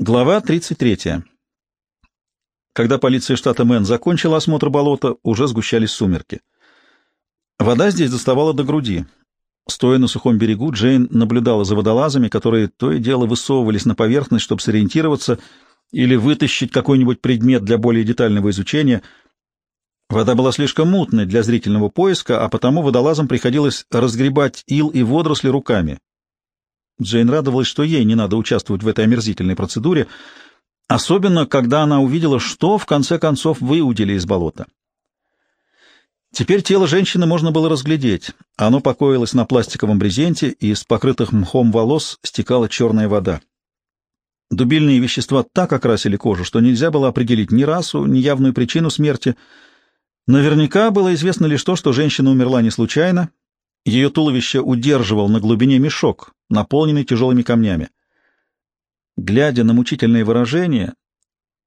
Глава 33. Когда полиция штата Мэн закончила осмотр болота, уже сгущались сумерки. Вода здесь доставала до груди. Стоя на сухом берегу, Джейн наблюдала за водолазами, которые то и дело высовывались на поверхность, чтобы сориентироваться или вытащить какой-нибудь предмет для более детального изучения. Вода была слишком мутной для зрительного поиска, а потому водолазам приходилось разгребать ил и водоросли руками, Джейн радовалась, что ей не надо участвовать в этой омерзительной процедуре, особенно когда она увидела, что в конце концов выудили из болота. Теперь тело женщины можно было разглядеть. Оно покоилось на пластиковом брезенте, и из покрытых мхом волос стекала черная вода. Дубильные вещества так окрасили кожу, что нельзя было определить ни расу, ни явную причину смерти. Наверняка было известно лишь то, что женщина умерла не случайно, ее туловище удерживал на глубине мешок, наполненный тяжелыми камнями. Глядя на мучительное выражение,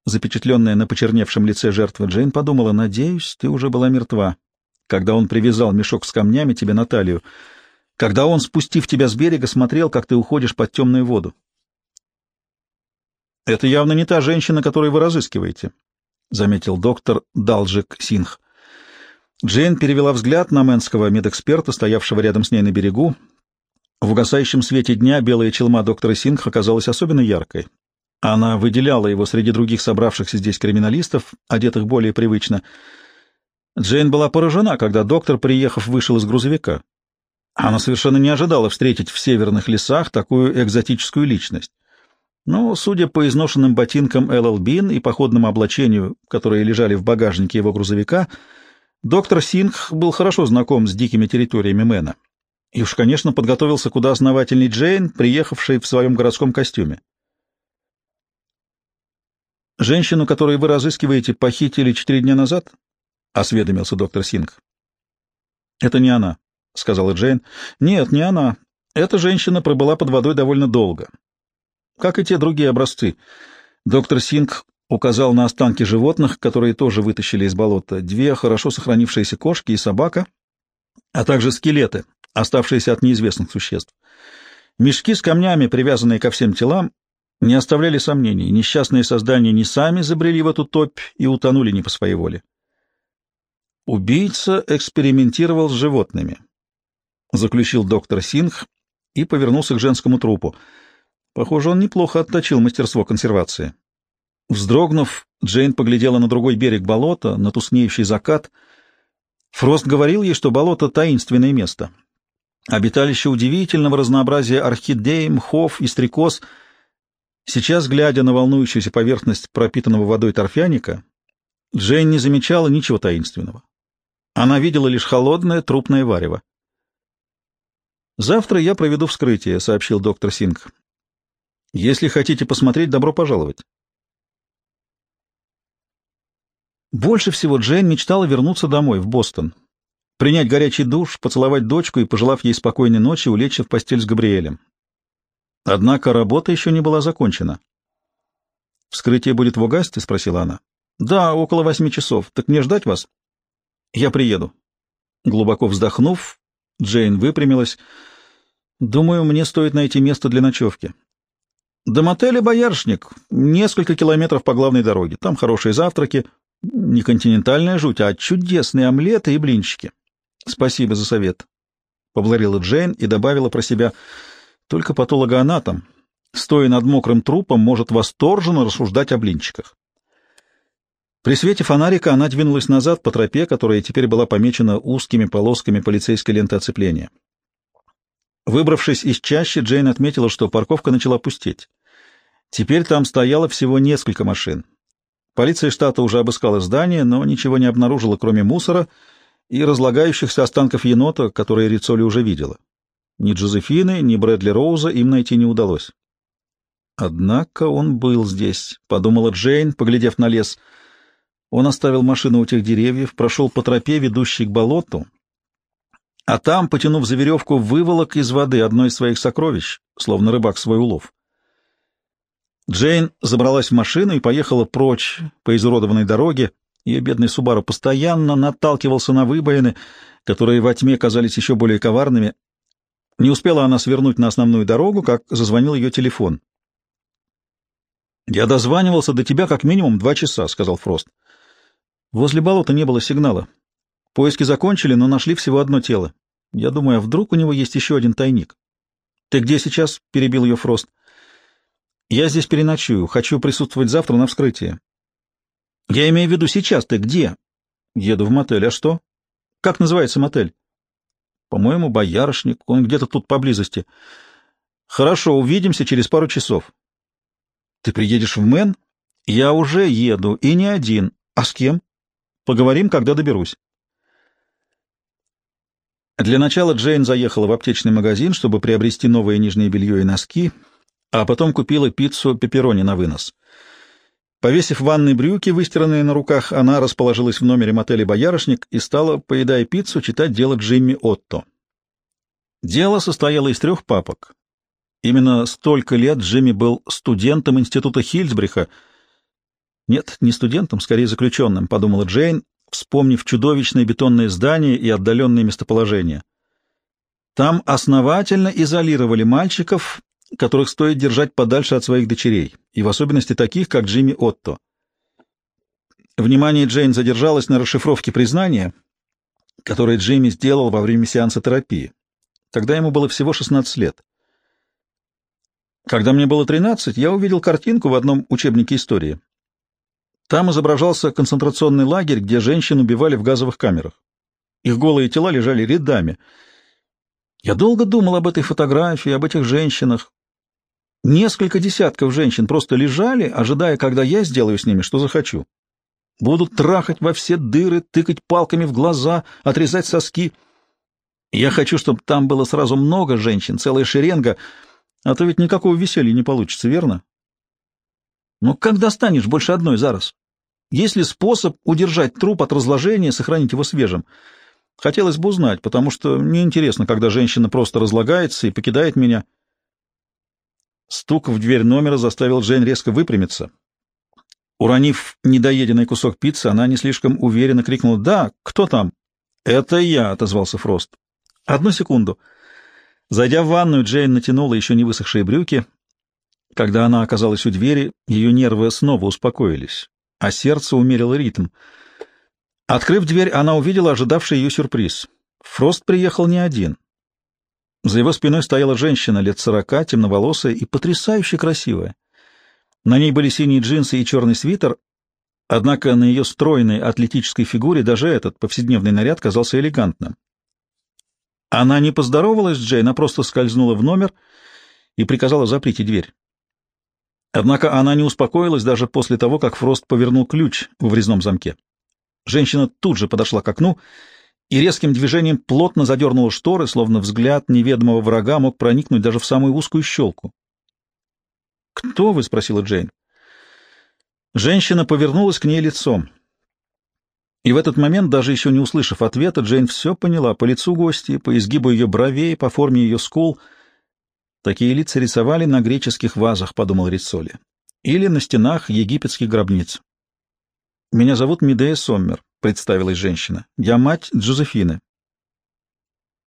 запечатленное на почерневшем лице жертвы, Джейн подумала, «Надеюсь, ты уже была мертва, когда он привязал мешок с камнями тебе на талию, когда он, спустив тебя с берега, смотрел, как ты уходишь под темную воду». «Это явно не та женщина, которую вы разыскиваете», — заметил доктор Далджик Синх. Джейн перевела взгляд на мэнского медэксперта, стоявшего рядом с ней на берегу. В угасающем свете дня белая челма доктора Сингх оказалась особенно яркой. Она выделяла его среди других собравшихся здесь криминалистов, одетых более привычно. Джейн была поражена, когда доктор, приехав, вышел из грузовика. Она совершенно не ожидала встретить в северных лесах такую экзотическую личность. Но, судя по изношенным ботинкам Эл Бин и походному облачению, которые лежали в багажнике его грузовика, — Доктор Сингх был хорошо знаком с дикими территориями Мэна. И уж, конечно, подготовился куда основательней Джейн, приехавшей в своем городском костюме. «Женщину, которую вы разыскиваете, похитили четыре дня назад?» — осведомился доктор Сингх. «Это не она», — сказала Джейн. «Нет, не она. Эта женщина пробыла под водой довольно долго. Как и те другие образцы. Доктор Сингх указал на останки животных, которые тоже вытащили из болота, две хорошо сохранившиеся кошки и собака, а также скелеты, оставшиеся от неизвестных существ. Мешки с камнями, привязанные ко всем телам, не оставляли сомнений. Несчастные создания не сами забрели в эту топь и утонули не по своей воле. Убийца экспериментировал с животными, заключил доктор Сингх и повернулся к женскому трупу. Похоже, он неплохо отточил мастерство консервации. Вздрогнув, Джейн поглядела на другой берег болота, на тускнеющий закат. Фрост говорил ей, что болото — таинственное место. Обиталище удивительного разнообразия орхидей, мхов и стрекоз. Сейчас, глядя на волнующуюся поверхность пропитанного водой торфяника, Джейн не замечала ничего таинственного. Она видела лишь холодное трупное варево. «Завтра я проведу вскрытие», — сообщил доктор Синг. «Если хотите посмотреть, добро пожаловать». Больше всего Джейн мечтала вернуться домой, в Бостон, принять горячий душ, поцеловать дочку и, пожелав ей спокойной ночи, улечься в постель с Габриэлем. Однако работа еще не была закончена. «Вскрытие будет в Огасте?» — спросила она. «Да, около восьми часов. Так мне ждать вас?» «Я приеду». Глубоко вздохнув, Джейн выпрямилась. «Думаю, мне стоит найти место для ночевки». «До мотеля «Боярышник». Несколько километров по главной дороге. Там хорошие завтраки, не континентальная жуть, а чудесные омлеты и блинчики. Спасибо за совет. Поблагодарила Джейн и добавила про себя. Только патологоанатом, стоя над мокрым трупом, может восторженно рассуждать о блинчиках. При свете фонарика она двинулась назад по тропе, которая теперь была помечена узкими полосками полицейской ленты оцепления. Выбравшись из чащи, Джейн отметила, что парковка начала пустеть. Теперь там стояло всего несколько машин. Полиция штата уже обыскала здание, но ничего не обнаружила, кроме мусора и разлагающихся останков енота, которые Рицоли уже видела. Ни Джозефины, ни Брэдли Роуза им найти не удалось. «Однако он был здесь», — подумала Джейн, поглядев на лес. Он оставил машину у тех деревьев, прошел по тропе, ведущей к болоту, а там, потянув за веревку, выволок из воды одно из своих сокровищ, словно рыбак свой улов. Джейн забралась в машину и поехала прочь по изуродованной дороге. Ее бедный Субару постоянно наталкивался на выбоины, которые во тьме казались еще более коварными. Не успела она свернуть на основную дорогу, как зазвонил ее телефон. «Я дозванивался до тебя как минимум два часа», — сказал Фрост. «Возле болота не было сигнала. Поиски закончили, но нашли всего одно тело. Я думаю, а вдруг у него есть еще один тайник?» «Ты где сейчас?» — перебил ее Фрост. «Я здесь переночую. Хочу присутствовать завтра на вскрытии». «Я имею в виду сейчас. Ты где?» «Еду в мотель. А что?» «Как называется мотель?» «По-моему, боярышник. Он где-то тут поблизости». «Хорошо, увидимся через пару часов». «Ты приедешь в Мэн?» «Я уже еду, и не один. А с кем?» «Поговорим, когда доберусь». Для начала Джейн заехала в аптечный магазин, чтобы приобрести новое нижнее белье и носки, а потом купила пиццу пепперони на вынос. Повесив ванные брюки, выстиранные на руках, она расположилась в номере мотеля «Боярышник» и стала, поедая пиццу, читать дело Джимми Отто. Дело состояло из трех папок. Именно столько лет Джимми был студентом института Хильсбриха. Нет, не студентом, скорее заключенным, подумала Джейн, вспомнив чудовищное бетонное здание и отдаленные местоположения. Там основательно изолировали мальчиков, которых стоит держать подальше от своих дочерей, и в особенности таких, как Джимми Отто. Внимание Джейн задержалось на расшифровке признания, которое Джимми сделал во время сеанса терапии. Тогда ему было всего 16 лет. Когда мне было 13, я увидел картинку в одном учебнике истории. Там изображался концентрационный лагерь, где женщин убивали в газовых камерах. Их голые тела лежали рядами. Я долго думал об этой фотографии, об этих женщинах. Несколько десятков женщин просто лежали, ожидая, когда я сделаю с ними, что захочу. Будут трахать во все дыры, тыкать палками в глаза, отрезать соски. Я хочу, чтобы там было сразу много женщин, целая шеренга — а то ведь никакого веселья не получится, верно? Но как достанешь больше одной за раз? Есть ли способ удержать труп от разложения, сохранить его свежим? Хотелось бы узнать, потому что мне интересно, когда женщина просто разлагается и покидает меня. Стук в дверь номера заставил Джейн резко выпрямиться. Уронив недоеденный кусок пиццы, она не слишком уверенно крикнула «Да, кто там?» «Это я», — отозвался Фрост. «Одну секунду». Зайдя в ванную, Джейн натянула еще не высохшие брюки. Когда она оказалась у двери, ее нервы снова успокоились, а сердце умерило ритм. Открыв дверь, она увидела ожидавший ее сюрприз. Фрост приехал не один. За его спиной стояла женщина лет сорока, темноволосая и потрясающе красивая. На ней были синие джинсы и черный свитер, однако на ее стройной атлетической фигуре даже этот повседневный наряд казался элегантным. Она не поздоровалась с Джейн, а просто скользнула в номер и приказала заприте дверь. Однако она не успокоилась даже после того, как Фрост повернул ключ в врезном замке. Женщина тут же подошла к окну и резким движением плотно задернула шторы, словно взгляд неведомого врага мог проникнуть даже в самую узкую щелку. «Кто вы?» — спросила Джейн. Женщина повернулась к ней лицом. И в этот момент, даже еще не услышав ответа, Джейн все поняла по лицу гости, по изгибу ее бровей, по форме ее скул. Такие лица рисовали на греческих вазах, — подумал Рицоли, — или на стенах египетских гробниц. «Меня зовут Медея Соммер», — представилась женщина. «Я мать Джозефины.